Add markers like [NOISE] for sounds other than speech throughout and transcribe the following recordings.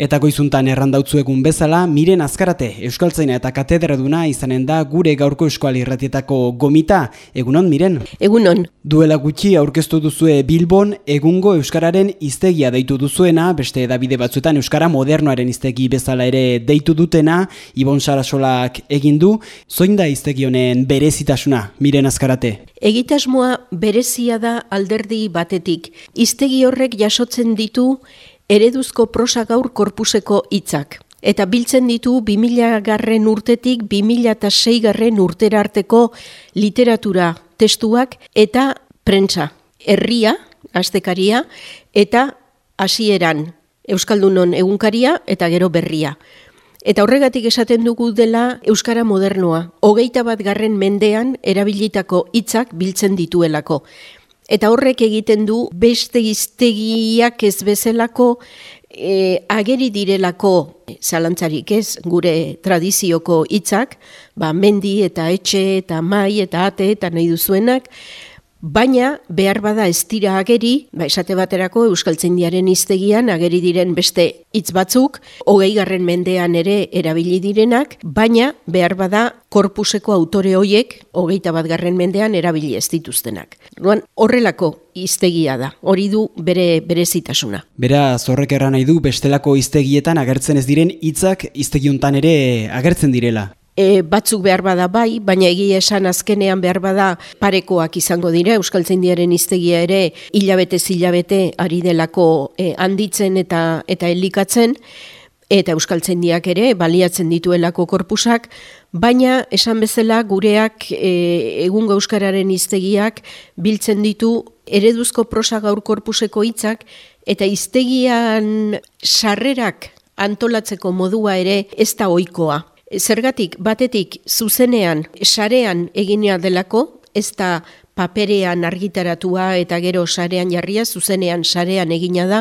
Eta goizuntan errandautu egun bezala, miren azkarate Euskaltzaina eta katedraduna izanen da gure gaurko euskal irratietako gomita. Egunon, miren? Egunon. Duela gutxi aurkeztu duzue Bilbon, egungo Euskararen iztegia deitu duzuena, beste edabide batzuetan Euskara modernoaren iztegi bezala ere deitu dutena, Ibon Sarasolak egin du, zoin da iztegi honen berezitasuna, miren azkarate? Egitasmoa berezia da alderdi batetik. Iztegi horrek jasotzen ditu ereduzko prosa gaur korpuseko hitzak. Eta biltzen ditu 2000 garren urtetik 2006 garren urtera arteko literatura testuak eta prentsa. Herria, astekaria, eta hasieran Euskaldunon egunkaria eta gero berria. Eta horregatik esaten dugu dela Euskara modernoa, hogeita bat garren mendean erabilitako hitzak biltzen dituelako. Eta horrek egiten du beste iztegiak ez bezalako e, ageri direlako zalantzarik ez? Gure tradizioko hitzak, ba, mendi eta etxe eta mai eta ate eta nahi duzuenak, Baina, behar bada ez dira ageri, ba, esate baterako Euskaltzaindiaren iztegian ageri diren beste hitz batzuk, hogei garren mendean ere erabili direnak, baina behar bada korpuseko autore hoiek hogeita bat garren mendean erabili ez dituztenak. Duan, horrelako iztegia da, hori du bere berezitasuna. Bera, zorrek erran nahi du bestelako iztegietan agertzen ez diren hitzak iztegiuntan ere agertzen direla e, batzuk behar bada bai, baina egia esan azkenean behar bada parekoak izango dira, Euskal Zendiaren iztegia ere hilabete zilabete ari delako e, handitzen eta eta elikatzen, eta Euskal Zendiak ere baliatzen dituelako korpusak, baina esan bezala gureak e, egungo Euskararen iztegiak biltzen ditu ereduzko prosa gaur korpuseko hitzak eta iztegian sarrerak antolatzeko modua ere ez da ohikoa. Zergatik, batetik, zuzenean, sarean eginea delako, ez da paperean argitaratua eta gero sarean jarria, zuzenean sarean egina da,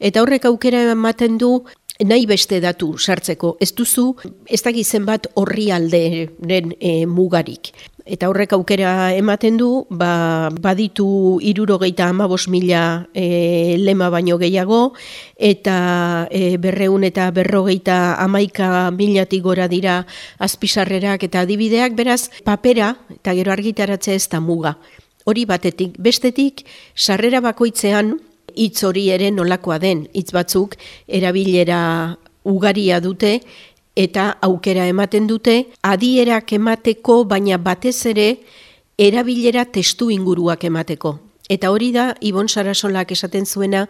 eta horrek aukera ematen du nahi beste datu sartzeko. Ez duzu, ez da gizen bat horri alderen e, mugarik. Eta horrek aukera ematen du, ba, baditu irurogeita amabos mila e, lema baino gehiago, eta e, berreun eta berrogeita amaika milatik gora dira azpisarrerak eta adibideak, beraz, papera eta gero argitaratzea ez da muga. Hori batetik, bestetik, sarrera bakoitzean, hitz hori ere nolakoa den, hitz batzuk erabilera ugaria dute, eta aukera ematen dute adierak emateko baina batez ere erabilera testu inguruak emateko. Eta hori da Ibon Sarasolak esaten zuena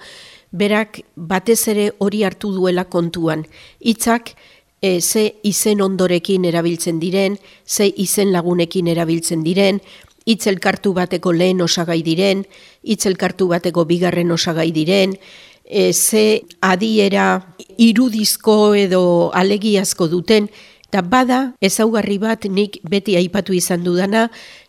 berak batez ere hori hartu duela kontuan. Hitzak e, ze izen ondorekin erabiltzen diren, ze izen lagunekin erabiltzen diren, hitzelkartu bateko lehen osagai diren, hitzelkartu bateko bigarren osagai diren, e, ze adiera irudizko edo alegiazko duten, eta bada ezaugarri bat nik beti aipatu izan dudana,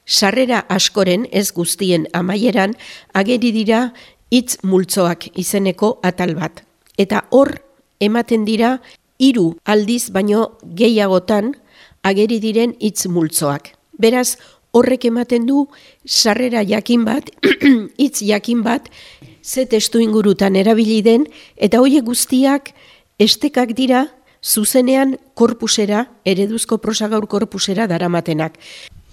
sarrera askoren ez guztien amaieran, ageri dira hitz multzoak izeneko atal bat. Eta hor ematen dira hiru aldiz baino gehiagotan ageri diren hitz multzoak. Beraz, horrek ematen du sarrera jakin bat, [CLEARS THROAT] hitz jakin bat, ze testu ingurutan erabili den, eta hoiek guztiak estekak dira zuzenean korpusera, ereduzko prosagaur korpusera daramatenak.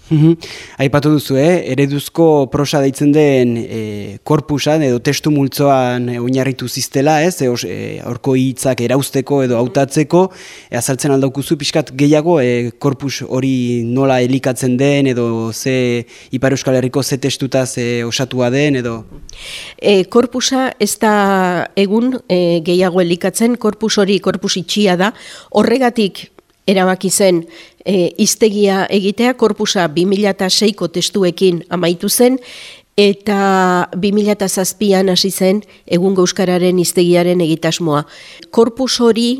Mhm. Aipatu duzu, eh? ereduzko prosa deitzen den e, korpusan edo testu multzoan e, oinarritu ziztela, ez? E, orko hitzak erausteko edo hautatzeko, e, azaltzen aldaukuzu pixkat gehiago e, korpus hori nola elikatzen den edo ze Ipar Euskal Herriko ze testutaz e, osatua den edo? E, korpusa ez da egun e, gehiago elikatzen, korpus hori korpus itxia da, horregatik erabaki zen e, iztegia egitea, korpusa 2006ko testuekin amaitu zen, eta 2007an hasi zen egun euskararen iztegiaren egitasmoa. Korpus hori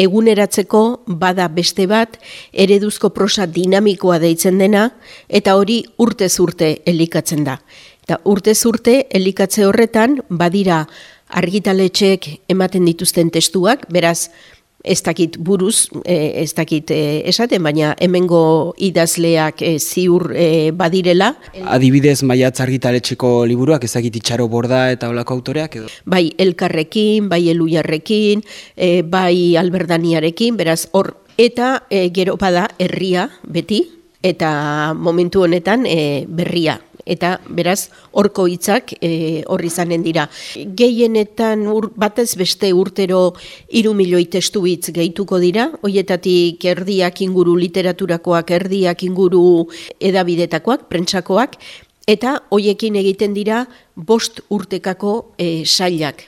eguneratzeko bada beste bat, ereduzko prosa dinamikoa deitzen dena, eta hori urtez urte elikatzen da. Eta urtez urte elikatze horretan badira argitaletxeek ematen dituzten testuak, beraz, ez dakit buruz, e, ez dakit e, esaten, baina hemengo idazleak e, ziur badirela. Adibidez, maiatz argitaletxeko liburuak ezakit itxaro borda eta olako autoreak edo? Bai, elkarrekin, bai eluiarrekin, bai alberdaniarekin, beraz, hor, eta gero bada herria beti, eta momentu honetan berria eta beraz horko hitzak e, hor izanen dira. Gehienetan ur, batez beste urtero hiru milioi testu hitz gehituko dira, hoietatik erdiak inguru literaturakoak, erdiak inguru edabidetakoak, prentsakoak, eta hoiekin egiten dira bost urtekako e, sailak.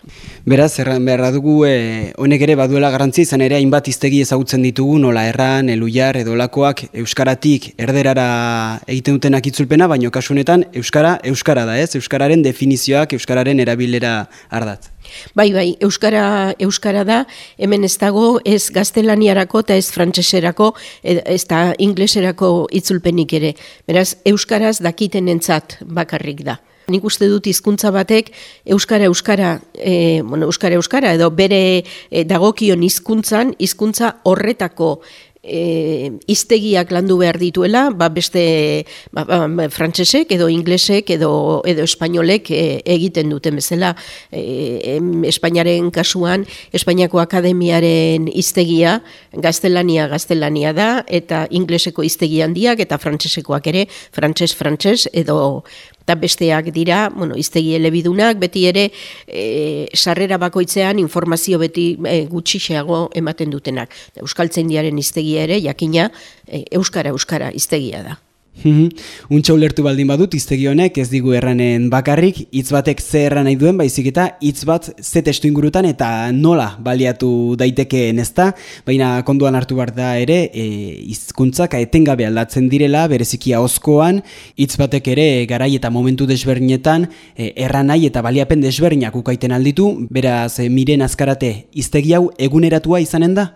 Beraz, erran beharra dugu, e, honek ere baduela garantzi, izan ere hainbat iztegi ezagutzen ditugu, nola erran, eluiar, edo lakoak, euskaratik erderara egiten dutenak itzulpena, baino kasunetan, euskara, euskara da ez, euskararen definizioak, euskararen erabilera ardatz. Bai, bai, euskara, euskara da, hemen ez dago, ez gaztelaniarako eta ez frantseserako, ez da ingleserako itzulpenik ere. Beraz, euskaraz dakiten entzat bakarrik da. Nik uste dut hizkuntza batek euskara euskara, e, bueno, euskara euskara edo bere e, dagokion hizkuntzan hizkuntza horretako e, iztegiak landu behar dituela, ba beste ba, ba, ba, frantsesek edo inglesek edo edo espainolek e, egiten duten bezala. E, Espainiaren kasuan Espainiako Akademiaren iztegia gaztelania gaztelania da eta ingleseko iztegi handiak eta frantsesekoak ere frantses frantses edo eta besteak dira, bueno, iztegi elebidunak, beti ere e, sarrera bakoitzean informazio beti e, gutxixeago ematen dutenak. Euskaltzen diaren iztegia ere, jakina, e, Euskara-Euskara iztegia da. Mhm. Untxa ulertu baldin badut, iztegi honek ez digu erranen bakarrik, hitz batek ze erran nahi duen, baizik eta hitz bat ze testu ingurutan eta nola baliatu daitekeen ezta, baina konduan hartu behar da ere, e, hizkuntzak etengabe aldatzen direla, berezikia oskoan, hitz batek ere garai eta momentu desberdinetan e, erran nahi eta baliapen desberdinak ukaiten alditu, beraz e, miren azkarate, iztegi hau eguneratua izanen da?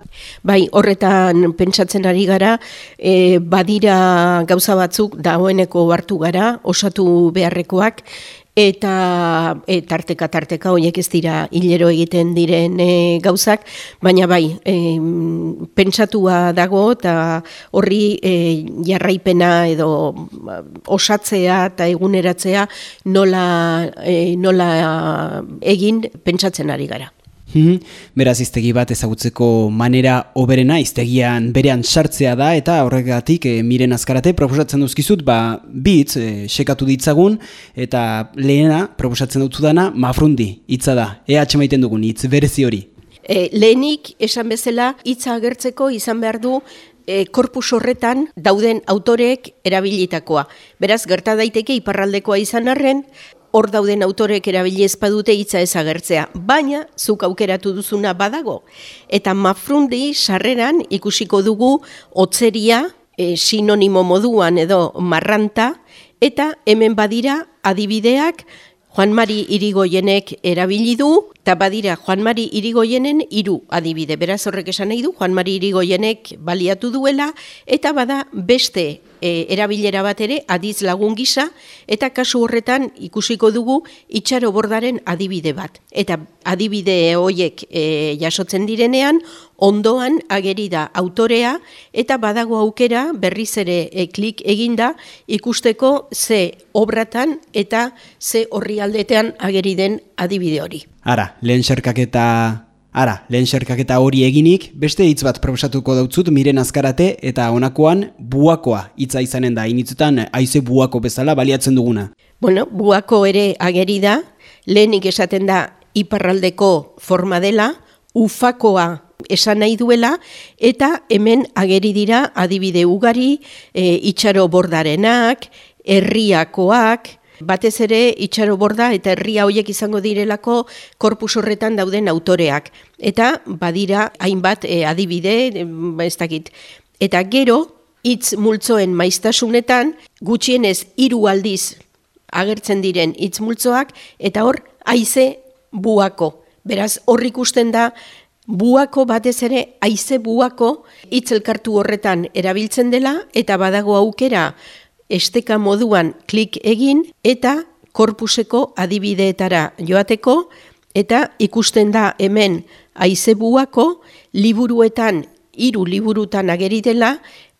Bai, horretan pentsatzen ari gara, e, badira gauza bat batzuk dagoeneko hartu gara, osatu beharrekoak, eta e, tarteka tarteka horiek ez dira hilero egiten diren e, gauzak, baina bai, e, pentsatua dago eta horri e, jarraipena edo osatzea eta eguneratzea nola, e, nola egin pentsatzen ari gara. Mhm. Beraz iztegi bat ezagutzeko manera oberena iztegian berean sartzea da eta horregatik e, miren azkarate proposatzen duzkizut ba bitz e, sekatu ditzagun eta lehena proposatzen dut dana mafrundi hitza da. Ea atxemaiten dugun hitz berezi hori. E, lehenik esan bezala hitza agertzeko izan behar du e, korpus horretan dauden autoreek erabilitakoa. Beraz, gerta daiteke iparraldekoa izan arren, hor dauden autorek erabili ezpadute hitza ezagertzea, baina zuk aukeratu duzuna badago. Eta mafrundi sarreran ikusiko dugu otzeria e, sinonimo moduan edo marranta, eta hemen badira adibideak Juan Mari Irigoyenek erabili du, eta badira Juan Mari Irigoyenen hiru adibide. Beraz horrek esan nahi du, Juan Mari Irigoyenek baliatu duela, eta bada beste e, erabilera bat ere adiz lagun gisa eta kasu horretan ikusiko dugu itxaro bordaren adibide bat. Eta adibide hoiek e, jasotzen direnean ondoan ageri da autorea eta badago aukera berriz ere e, klik eginda ikusteko ze obratan eta ze horri aldetean ageri den adibide hori. Ara, lehen eta Ara, lehen xerkaketa hori eginik, beste hitz bat proposatuko dautzut miren azkarate eta honakoan buakoa hitza izanen da, initzutan aize buako bezala baliatzen duguna. Bueno, buako ere ageri da, lehenik esaten da iparraldeko forma dela, ufakoa esan nahi duela, eta hemen ageri dira adibide ugari, e, itxaro bordarenak, herriakoak, Batez ere itxaro borda eta herria hoiek izango direlako korpus horretan dauden autoreak. Eta badira hainbat e, adibide, ez dakit. Eta gero, hitz multzoen maiztasunetan, gutxienez hiru aldiz agertzen diren hitz multzoak, eta hor, haize buako. Beraz, hor ikusten da, buako batez ere, haize buako hitz elkartu horretan erabiltzen dela, eta badago aukera, esteka moduan klik egin eta korpuseko adibideetara joateko eta ikusten da hemen aizebuako liburuetan, hiru liburutan ageri dela,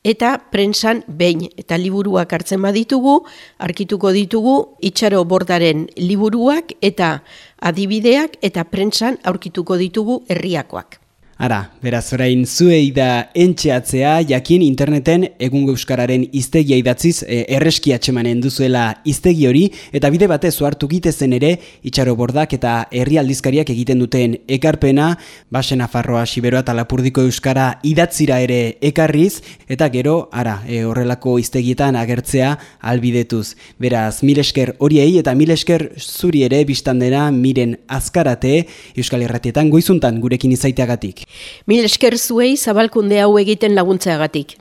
eta prensan behin eta liburuak hartzen baditugu, arkituko ditugu itxaro bordaren liburuak eta adibideak eta prensan aurkituko ditugu herriakoak. Ara, beraz orain zuei da entxeatzea, jakin interneten egun euskararen iztegia idatziz e, erreski atxemanen duzuela iztegi hori, eta bide batez zuartu gitezen ere, itxaro bordak eta herri aldizkariak egiten duten ekarpena, basen afarroa siberoa eta lapurdiko euskara idatzira ere ekarriz, eta gero, ara, e, horrelako iztegietan agertzea albidetuz. Beraz, mil esker horiei eta mil esker zuri ere biztan dena miren azkarate, euskal erratietan goizuntan gurekin izaiteagatik. Mil esker zuei zabalkunde hau egiten laguntzeagatik.